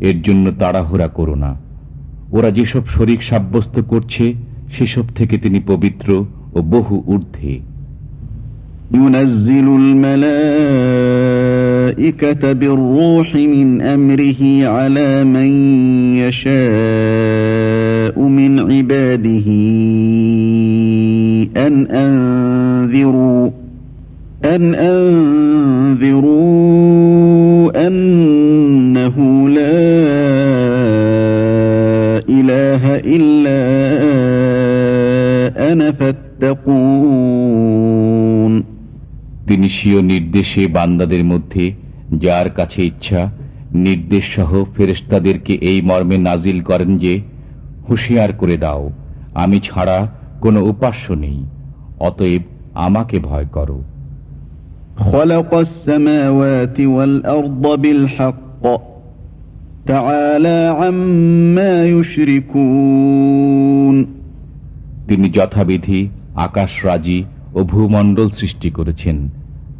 এর জন্য তাড়াহুড়া করো না ওরা যেসব শরিক সাব্যস্ত করছে সেসব থেকে তিনি পবিত্র ও বহু ঊর্ধ্বে ينزل الملائكة بالروح من أمره على من يشاء من عباده أن أنذروا أن أنذروا তিনি স্বীয় নির্দেশে বান্দাদের মধ্যে যার কাছে ইচ্ছা নির্দেশ সহ ফেরেস্তাদেরকে এই মর্মে নাজিল করেন যে হুঁশিয়ার করে দাও আমি ছাড়া কোনো উপাস্য নেই অতএব আমাকে ভয় করো خلق السماوات والأرض بالحق تعالى عما يشركون তিনি যথাবিধি আকাশ রাজি ও ভূমণ্ডল সৃষ্টি করেছেন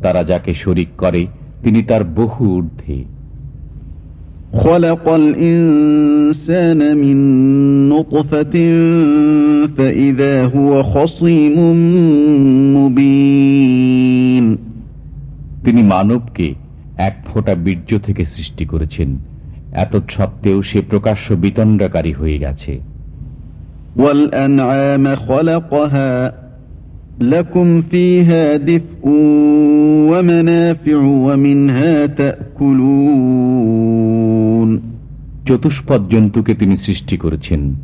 তারা যাকে শরিক করে তিনি তার বহু ঊর্ধ্বে خلق الإنسان من نطفة فإذا هو خصيم مبين তিনি মানবকে এক ফোঁটা বীর্য থেকে সৃষ্টি করেছেন এত সত্ত্বেও সে প্রকাশ্য বিতণ্ডাকারী হয়ে গেছে والأنعام خلقها لكم فيها دفء ومنافع ومنها تأكلون চতুষ্পদ জন্তুকে তিনি সৃষ্টি করেছেন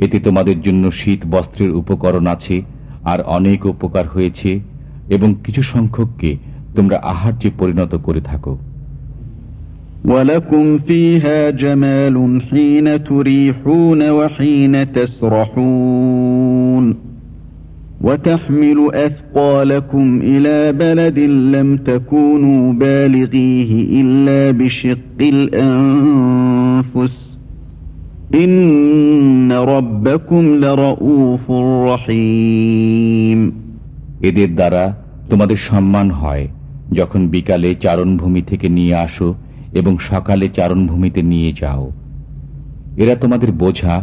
এতে তোমাদের জন্য শীত বস্ত্রের উপকরণ আছে আর অনেক উপকার হয়েছে এবং কিছু সংখ্যককে তোমরা আহার্যে পরিণত করে থাকো ولكم فيها جمال حين تريحون وحين تسرحون وتحمل أثقالكم إلى بلد لم تكونوا بالغيه إلا بشق الأنفس إن ربكم لرؤوف رحيم এদের দ্বারা তোমাদের সম্মান হয় যখন বিকালে চারণভূমি থেকে নিয়ে আসো এবং সকালে চারণভূমিতে নিয়ে যাও এরা তোমাদের বোঝা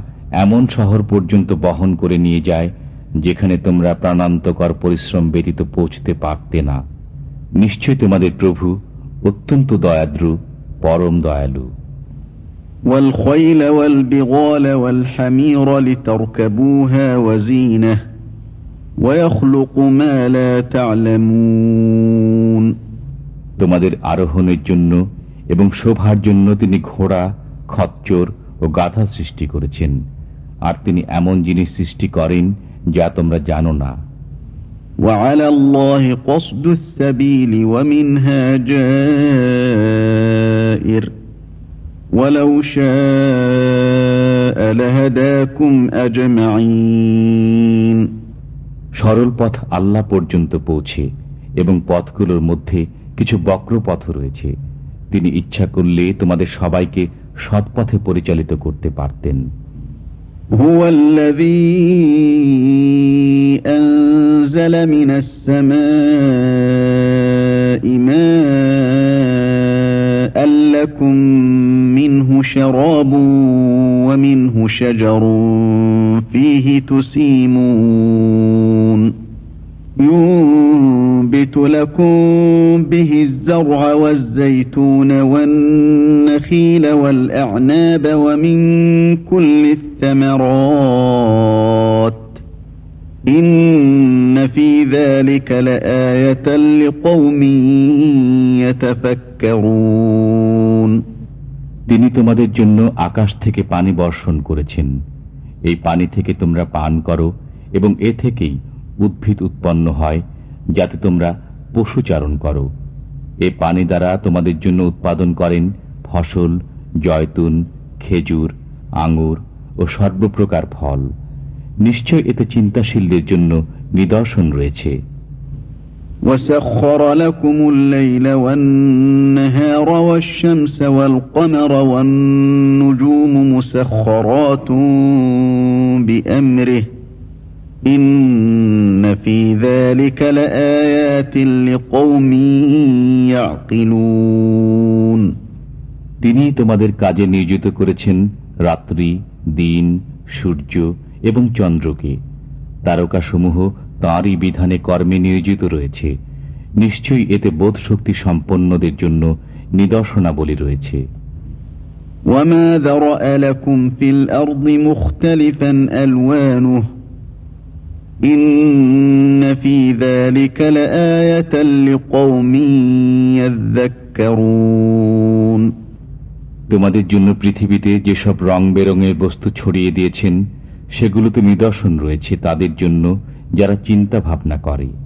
এমন শহর পর্যন্ত বহন করে নিয়ে যায় যেখানে তোমরা প্রাণান্তকর পরিশ্রম ব্যতীত পৌঁছতে পারতে না নিশ্চয় তোমাদের প্রভু অত্যন্ত দয়াদ্রু পরম দয়ালু والخيل والبغال والحمير لتركبوها وزينه ويخلق ما لا تعلمون তোমাদের আরোহণের জন্য এবং শোভার জন্য তিনি ঘোড়া খচ্চর ও গাধা সৃষ্টি করেছেন আর তিনি এমন জিনিস সৃষ্টি করেন যা তোমরা জানো না وعلى الله قصد السبيل ومنها جائر ولو شاء لهداكم أجمعين সরল পথ আল্লাহ পর্যন্ত পৌঁছে এবং পথগুলোর মধ্যে কিছু বক্র পথ রয়েছে তিনি ইচ্ছা করলে তোমাদের সবাইকে সৎপথে পরিচালিত করতে পারতেন هو الذي أنزل من السماء ماء لكم منه شراب ومنه شجر فيه تسيمون ينبت لكم به الزرع والزيتون والنخيل والأعناب ومن كل الثمرات إن في ذلك لآية لقوم يتفكرون তিনি তোমাদের জন্য আকাশ থেকে পানি বর্ষণ করেছেন এই পানি থেকে তোমরা পান করো এবং এ থেকেই উদ্ভিদ উৎপন্ন হয় যাতে তোমরা পশুচারণ করো এ পানি দ্বারা তোমাদের জন্য উৎপাদন করেন ফসল জয়তুন খেজুর আঙুর ও সর্বপ্রকার ফল নিশ্চয় এতে চিন্তাশীলদের জন্য নিদর্শন রয়েছে وسخر لكم الليل والنهار والشمس والقمر والنجوم مسخرات بأمره إن في ذلك لآيات لقوم يعقلون তিনি তোমাদের কাজে নিয়োজিত করেছেন রাত্রি দিন সূর্য এবং চন্দ্রকে তারকাসমূহ তাঁরই বিধানে কর্মে নিয়োজিত রয়েছে নিশ্চয়ই এতে বোধ শক্তি সম্পন্নদের জন্য নিদর্শনাবলী রয়েছে وما ذرأ لكم في الأرض مختلفا ألوانه তোমাদের জন্য পৃথিবীতে যেসব রং বেরঙের বস্তু ছড়িয়ে দিয়েছেন, সেগুলোতে নিদর্শন রয়েছে তাদের জন্য যারা চিন্তা ভাবনা করে।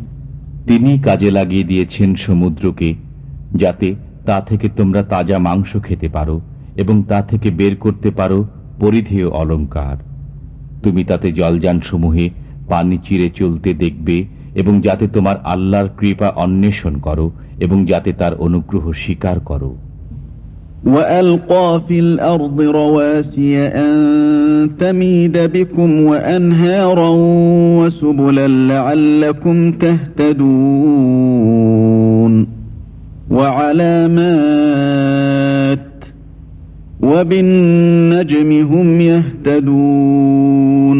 তিনি কাজে লাগিয়ে দিয়েছেন সমুদ্রকে, যাতে তা থেকে তোমরা তাজা মাংস খেতে পারো এবং তা থেকে বের করতে পারো পরিধেয় অলঙ্কার। তুমি তাতে জলযান সমূহে পানি চিরে চলতে দেখবে এবং যাতে তোমার আল্লাহর কৃপা অন্বেষণ করো এবং যাতে তার অনুগ্রহ স্বীকার করো। وألقى في الأرض رواسي أن تميد بكم وأنهارا وسبلا لعلكم تهتدون وعلامات وبالنجم هم يهتدون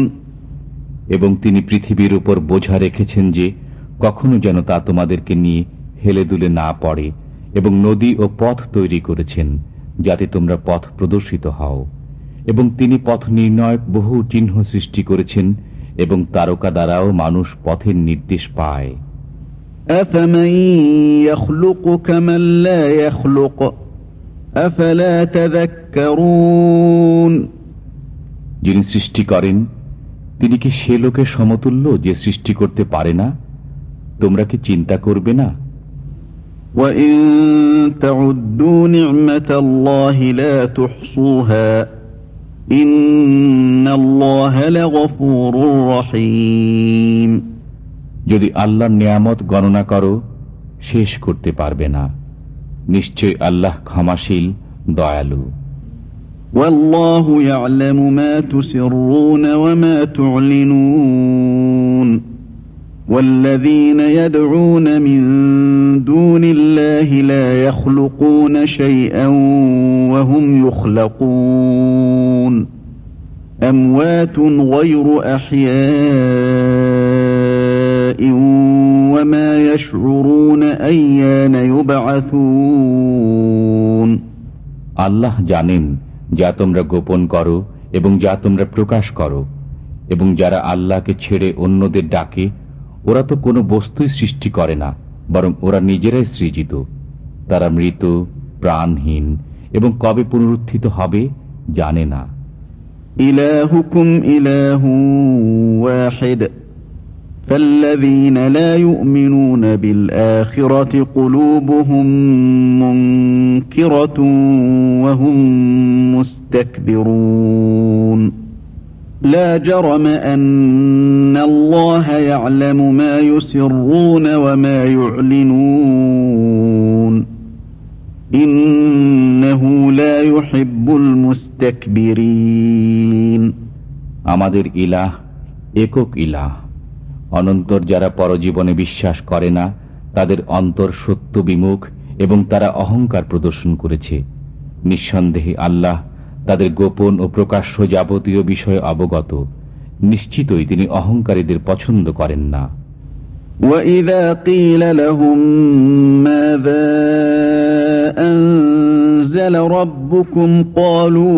এবং তিনি পৃথিবীর উপর বোঝা রেখেছেন যে কখনো যেন তা তোমাদেরকে নিয়ে হেলে দুলে না পড়ে এবং নদী ও পথ তৈরি করেছেন যাতে তোমরা পথ প্রদর্শিত হও। এবং তিনি পথ নির্ণয় বহু চিহ্ন সৃষ্টি করেছেন এবং তারকা দ্বারাও মানুষ পথের নির্দেশ পায়। যিনি সৃষ্টি করেন তিনি কি সে লোকের সমতুল্য যে সৃষ্টি করতে পারে না? তোমরা কি চিন্তা করবে না? وإن تعدوا نعمة الله لا تحصوها إن الله لغفور رحيم যদি আল্লাহর নিয়ামত গণনা করো শেষ করতে পারবে না নিশ্চয় আল্লাহ ক্ষমাশীল দয়ালু والله يعلم ما تسرون وما تعلنون والذين يدعون من دون الله لا يخلقون شيئا وهم يخلقون أموات غير أحياء وما يشعرون أيان يبعثون আল্লাহ জানেন যা তোমরা গোপন করো এবং যা তোমরা প্রকাশ করো এবং যারা আল্লাহকে ছেড়ে অন্যদের ডাকে ওরা তো কোনো বস্তুই সৃষ্টি করে না বরং ওরা নিজেরাই সৃজিত তারা মৃত প্রাণহীন এবং কবে পুনরুত্থিত হবে জানে না إلهكم إله واحد فالذين لا يؤمنون بالآخرة قلوبهم منكرة وهم مستكبرون لا جرم أن الله يعلم ما يسرون وما يعلنون إنه لا يحب المستكبرين আমাদের ইলাহ একক ইলাহ অনন্তর যারা পরজীবনে বিশ্বাস করে না তাদের অন্তর সত্য বিমুখ এবং তারা অহংকার প্রদর্শন করেছে নিঃসন্দেহে আল্লাহ তাদের গোপন ও প্রকাশ্য যাবতীয় বিষয়ে অবগত নিশ্চিতই তিনি অহংকারীদের পছন্দ করেন না وإذا قيل لهم ماذا أنزل ربكم قالوا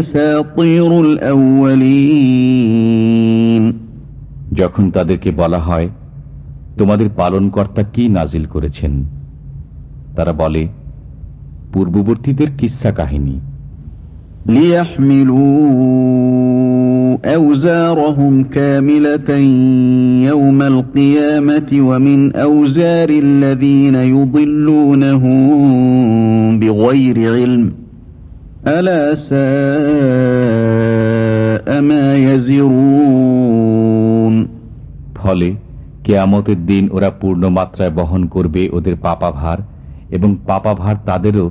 أساطير الأولين যখন তাদেরকে বলা হয় তোমাদের পালনকর্তা কি নাজিল করেছেন তারা বলে পূর্ববর্তীদের কিস্সা কাহিনী ليحملوا أوزارهم كاملة يوم القيامة ومن أوزار الذين يضلونهم بغير علم ألا ساء ما يزرون ফলে কেয়ামতের দিন ওরা পূর্ণ মাত্রায় বহন করবে ওদের পাপাভার এবং পাপাভার তাদেরও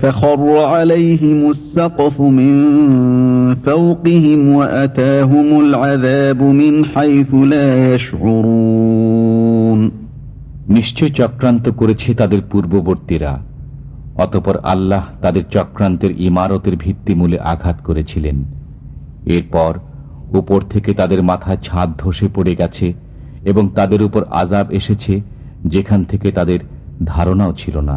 فخر عليهم السقف من فوقهم وأتاهم العذاب من حيث لا يشعرون নিশ্চয় চক্রান্ত করেছে তাদের পূর্ববর্তীরা অতপর আল্লাহ তাদের চক্রান্তের ইমারতের ভিত্তিমূলে আঘাত করেছিলেন এরপর উপর থেকে তাদের মাথা ছাদ ধসে পড়ে গেছে এবং তাদের উপর আজাব এসেছে যেখান থেকে তাদের ধারণাও ছিল না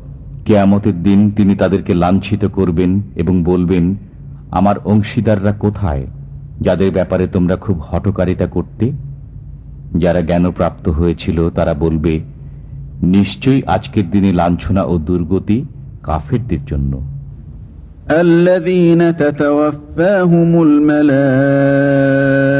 কেয়ামতের দিন তিনি তাদেরকে লাঞ্ছিত করবেন এবং বলবেন আমার অংশীদাররা কোথায় যাদের ব্যাপারে তোমরা খুব হটকারিতা করতে যারা জ্ঞানপ্রাপ্ত হয়েছিল তারা বলবে নিশ্চয়ই আজকের দিনে লাঞ্ছনা ও দুর্গতি কাফেরদের জন্য الذين تتوفاهم الملائكة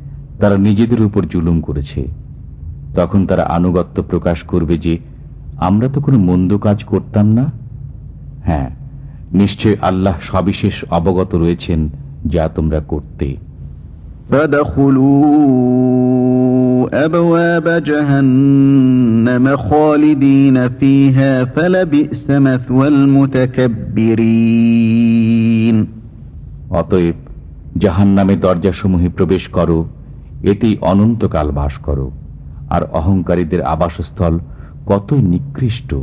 তারা নিজেদের উপর জুলুম করেছে তখন তারা আনুগত্য প্রকাশ করবে যে আমরা তো কোনো মন্দ কাজ করতাম না হ্যাঁ নিশ্চয় আল্লাহ সবিশেষ অবগত রয়েছেন যা তোমরা করতে فادخلوا أبواب جهنم خالدين فيها فلبئس مثوى المتكبرين অতএব জাহান নামে দরজাসমূহে প্রবেশ করো এতেই অনন্তকাল বাস করো। আর অহংকারীদের আবাসস্থল কতই নিকৃষ্ট।